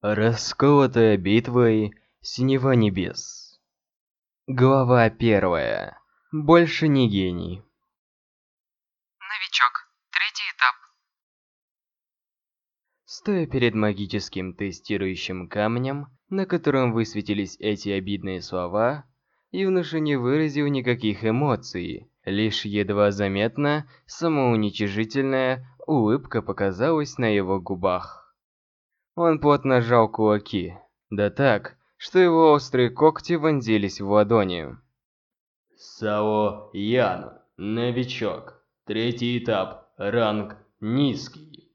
Расколотая битвой Синева Небес. Глава первая. Больше не гений. Новичок. Третий этап. Стоя перед магическим тестирующим камнем, на котором высветились эти обидные слова, юноша не выразил никаких эмоций, лишь едва заметно самоуничижительная улыбка показалась на его губах. Он плотно сжал кулаки, да так, что его острые когти вонзились в ладони. Сао Ян, новичок. Третий этап, ранг низкий.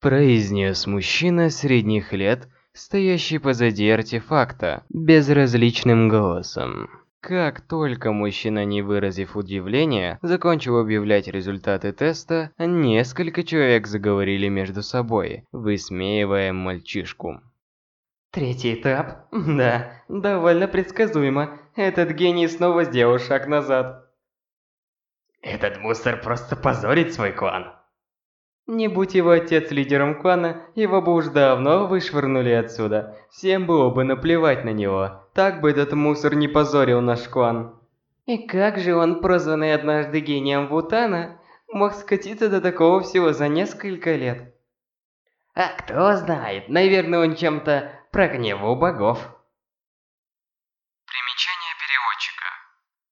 Произнес мужчина средних лет, стоящий позади артефакта, безразличным голосом. Как только мужчина, не выразив удивления, закончил объявлять результаты теста, несколько человек заговорили между собой, высмеивая мальчишку. Третий этап? Да, довольно предсказуемо. Этот гений снова сделал шаг назад. Этот мусор просто позорит свой клан. Не будь его отец лидером клана, его бы уж давно вышвырнули отсюда. Всем было бы наплевать на него. Так бы этот мусор не позорил наш клан. И как же он, прозванный однажды гением Вутана, мог скатиться до такого всего за несколько лет? А кто знает, наверное, он чем-то прогневал богов. Примечание переводчика.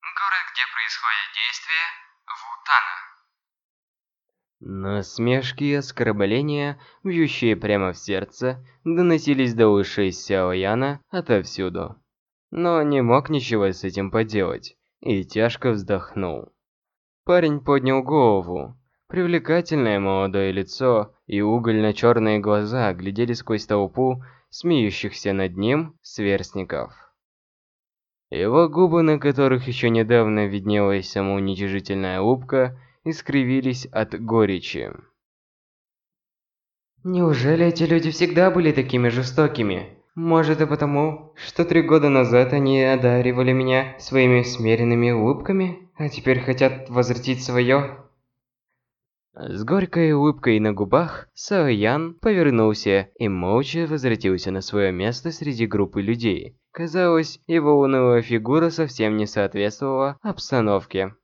Город, где происходит действие, Вутана. Насмешки и оскорбления, бьющие прямо в сердце, доносились до ушей Сяо Яна отовсюду. Но не мог ничего с этим поделать, и тяжко вздохнул. Парень поднял голову. Привлекательное молодое лицо и угольно-черные глаза глядели сквозь толпу смеющихся над ним сверстников. Его губы, на которых еще недавно виднелась самоуничижительная улыбка, искривились от горечи. Неужели эти люди всегда были такими жестокими? Может и потому, что три года назад они одаривали меня своими смиренными улыбками, а теперь хотят возвратить свое? С горькой улыбкой на губах, Сао Ян повернулся и молча возвратился на свое место среди группы людей. Казалось, его унылая фигура совсем не соответствовала обстановке.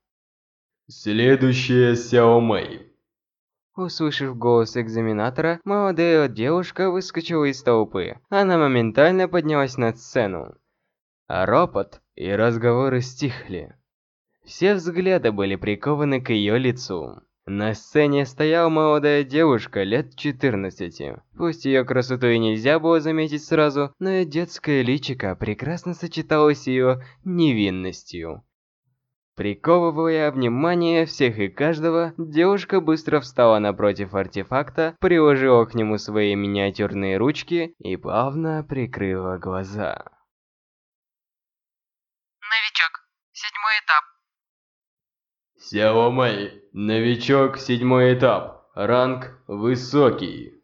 Следующая Сяо Мэй. Услышав голос экзаменатора, молодая девушка выскочила из толпы. Она моментально поднялась на сцену. Ропот и разговоры стихли. Все взгляды были прикованы к ее лицу. На сцене стояла молодая девушка лет 14. Пусть ее красоту и нельзя было заметить сразу, но ее детское личико прекрасно сочеталось с ее невинностью. Приковывая внимание всех и каждого, девушка быстро встала напротив артефакта, приложила к нему свои миниатюрные ручки и плавно прикрыла глаза. Новичок. Седьмой этап. Сяо Мэй, новичок, седьмой этап, ранг высокий.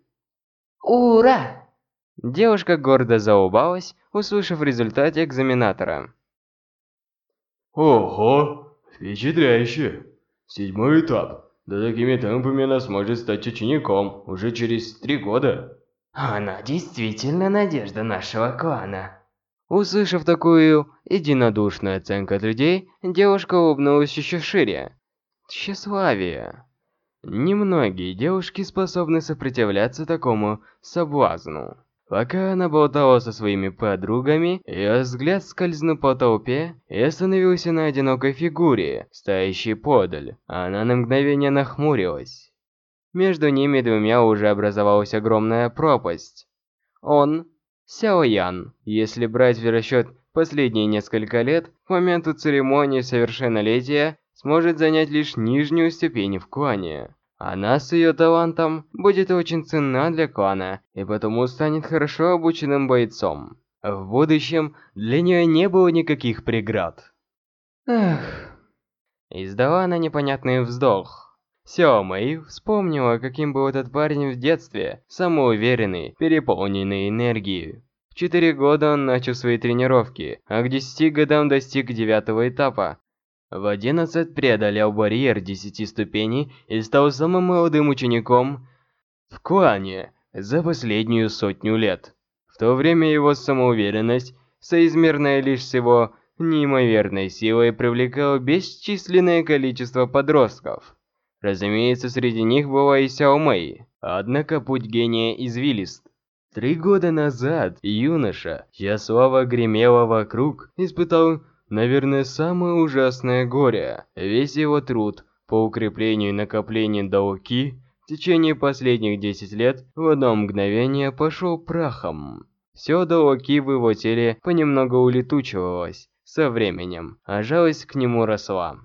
Ура! Девушка гордо заулыбалась, услышав результат экзаменатора. Ого, впечатляюще. Седьмой этап. Да такими темпами она сможет стать учеником уже через три года. Она действительно надежда нашего клана. Услышав такую единодушную оценку от людей, девушка улыбнулась еще шире. Тщеславие. Немногие девушки способны сопротивляться такому соблазну. Пока она болтала со своими подругами, ее взгляд скользнул по толпе и остановился на одинокой фигуре, стоящей подаль. Она на мгновение нахмурилась. Между ними двумя уже образовалась огромная пропасть. Он, Сяо Ян, если брать в расчет последние несколько лет, к моменту церемонии совершеннолетия сможет занять лишь нижнюю ступень в клане. Она с ее талантом будет очень ценна для клана, и потому станет хорошо обученным бойцом. В будущем для нее не было никаких преград. Эх. Издала она непонятный вздох. Сяо Мэй вспомнила, каким был этот парень в детстве, самоуверенный, переполненный энергией. В 4 года он начал свои тренировки, а к 10 годам достиг девятого этапа, в 11 преодолел барьер 10 ступеней и стал самым молодым учеником в клане за последнюю сотню лет. В то время его самоуверенность, соизмерная лишь с его неимоверной силой, привлекала бесчисленное количество подростков. Разумеется, среди них была и Сяо Мэй. Однако путь гения извилист. Три года назад юноша, чья слава гремела вокруг, испытал, наверное, самое ужасное горе. Весь его труд по укреплению и накоплению дауки в течение последних 10 лет в одно мгновение пошел прахом. Все дауки в его теле понемногу улетучивалось со временем, а жалость к нему росла.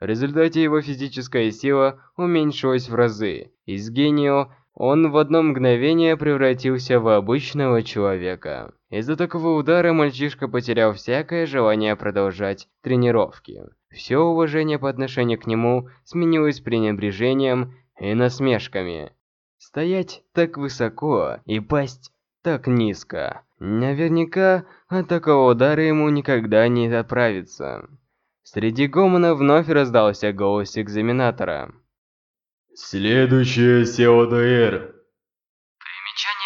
В результате его физическая сила уменьшилась в разы. Из генио он в одно мгновение превратился в обычного человека. Из-за такого удара мальчишка потерял всякое желание продолжать тренировки. Все уважение по отношению к нему сменилось пренебрежением и насмешками. Стоять так высоко и пасть так низко. Наверняка от такого удара ему никогда не оправиться. Среди гомона вновь раздался голос экзаменатора. Следующее СЕОДР. Примечание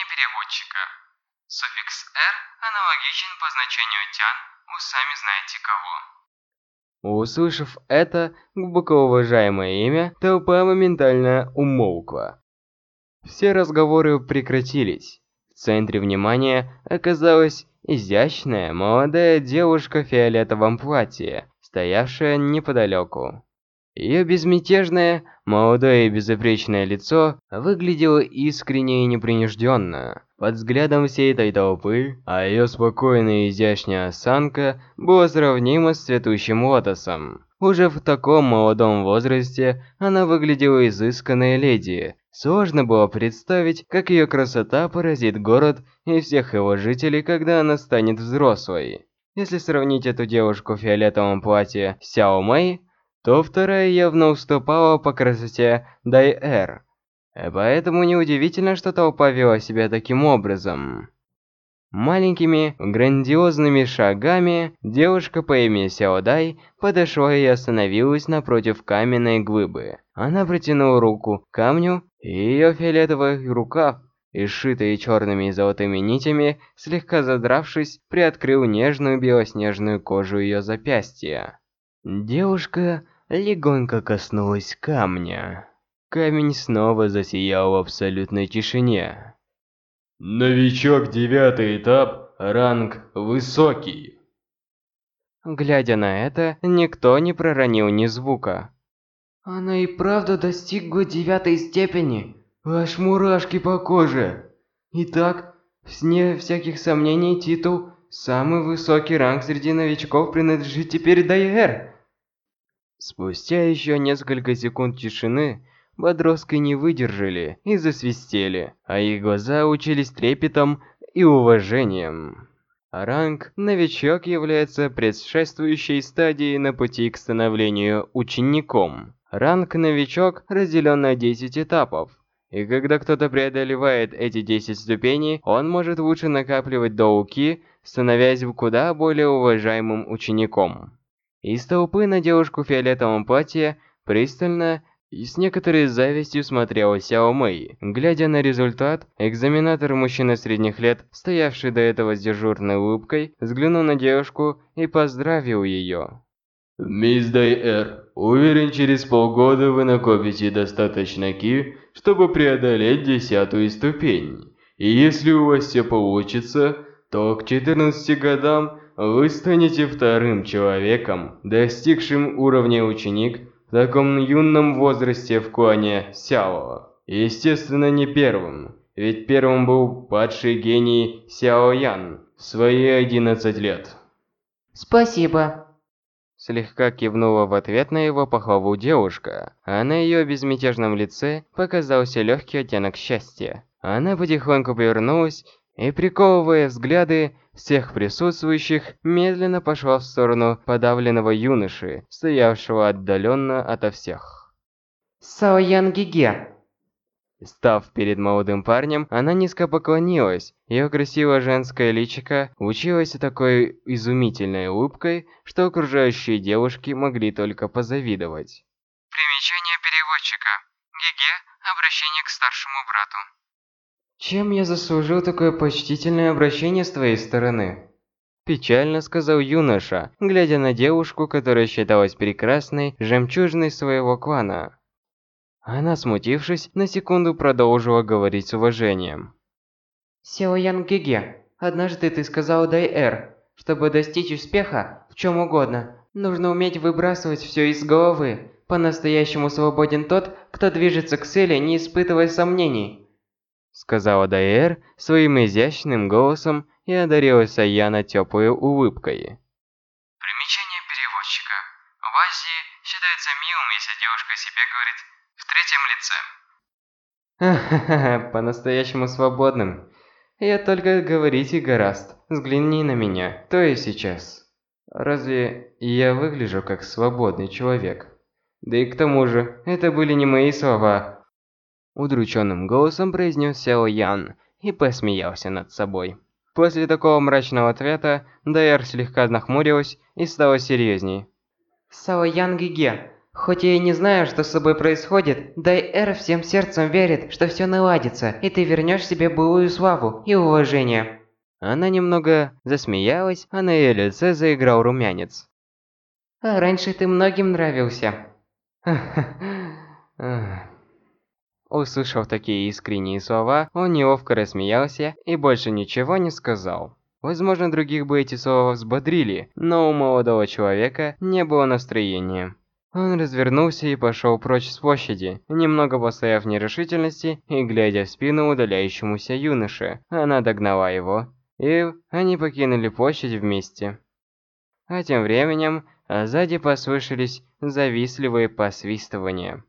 переводчика. Суффикс «р» аналогичен по значению «тян» у сами знаете кого. Услышав это глубоко уважаемое имя, толпа моментально умолкла. Все разговоры прекратились. В центре внимания оказалась изящная молодая девушка в фиолетовом платье, стоявшая неподалеку. Ее безмятежное, молодое и безупречное лицо выглядело искренне и непринужденно. Под взглядом всей этой толпы, а ее спокойная и изящная осанка была сравнима с цветущим лотосом. Уже в таком молодом возрасте она выглядела изысканной леди. Сложно было представить, как ее красота поразит город и всех его жителей, когда она станет взрослой. Если сравнить эту девушку в фиолетовом платье с Сяо Мэй, то вторая явно уступала по красоте Дай-Эр. Поэтому неудивительно, что толпа вела себя таким образом. Маленькими, грандиозными шагами девушка по имени Сяо Дай подошла и остановилась напротив каменной глыбы. Она протянула руку к камню, и ее фиолетовый рукав, изшитый черными и золотыми нитями, слегка задравшись, приоткрыл нежную белоснежную кожу ее запястья. Девушка легонько коснулась камня. Камень снова засиял в абсолютной тишине. Новичок девятый этап, ранг высокий. Глядя на это, никто не проронил ни звука. Она и правда достигла девятой степени. Аж мурашки по коже. Итак, вне всяких сомнений, титул «Самый высокий ранг среди новичков» принадлежит теперь Дайэр. Спустя еще несколько секунд тишины, подростки не выдержали и засвистели, а их глаза учились трепетом и уважением. Ранг «Новичок» является предшествующей стадией на пути к становлению учеником. Ранг «Новичок» разделен на 10 этапов. И когда кто-то преодолевает эти 10 ступеней, он может лучше накапливать доуки, становясь куда более уважаемым учеником. Из толпы на девушку в фиолетовом платье пристально и с некоторой завистью смотрела Сяо Мэй. Глядя на результат, экзаменатор мужчина средних лет, стоявший до этого с дежурной улыбкой, взглянул на девушку и поздравил ее. Мисс Дайэр, уверен, через полгода вы накопите достаточно ки, чтобы преодолеть десятую ступень. И если у вас все получится, то к 14 годам вы станете вторым человеком, достигшим уровня ученик в таком юном возрасте в клане Сяо. Естественно, не первым, ведь первым был падший гений Сяо Ян в свои 11 лет. Спасибо. Слегка кивнула в ответ на его похвалу девушка, а на ее безмятежном лице показался легкий оттенок счастья. Она потихоньку повернулась и, приковывая взгляды всех присутствующих, медленно пошла в сторону подавленного юноши, стоявшего отдаленно ото всех. Саоян Гиге. Став перед молодым парнем, она низко поклонилась. Ее красивое женское личико училось такой изумительной улыбкой, что окружающие девушки могли только позавидовать. Примечание переводчика. Гиге – обращение к старшему брату. Чем я заслужил такое почтительное обращение с твоей стороны? Печально сказал юноша, глядя на девушку, которая считалась прекрасной жемчужиной своего клана. Она, смутившись, на секунду продолжила говорить с уважением. Сяо Ян Гиге, однажды ты сказал Дай Эр, чтобы достичь успеха в чем угодно, нужно уметь выбрасывать все из головы. По-настоящему свободен тот, кто движется к цели, не испытывая сомнений сказала Дайер своим изящным голосом и одарила Саяна теплой улыбкой. Примечание переводчика. В Азии считается милым, если девушка о себе говорит в третьем лице. Ха-ха-ха, по-настоящему свободным. Я только говорить и гораст. Взгляни на меня, то и сейчас. Разве я выгляжу как свободный человек? Да и к тому же, это были не мои слова, Удрученным голосом произнес Сяо Ян и посмеялся над собой. После такого мрачного ответа Дайер слегка нахмурилась и стала серьезней. Сао Ян Гиге, хоть я и не знаю, что с тобой происходит, Дайэр всем сердцем верит, что все наладится, и ты вернешь себе былую славу и уважение. Она немного засмеялась, а на ее лице заиграл румянец. А раньше ты многим нравился. Услышав такие искренние слова, он неловко рассмеялся и больше ничего не сказал. Возможно, других бы эти слова взбодрили, но у молодого человека не было настроения. Он развернулся и пошел прочь с площади, немного постояв в нерешительности и глядя в спину удаляющемуся юноше. Она догнала его, и они покинули площадь вместе. А тем временем сзади послышались завистливые посвистывания.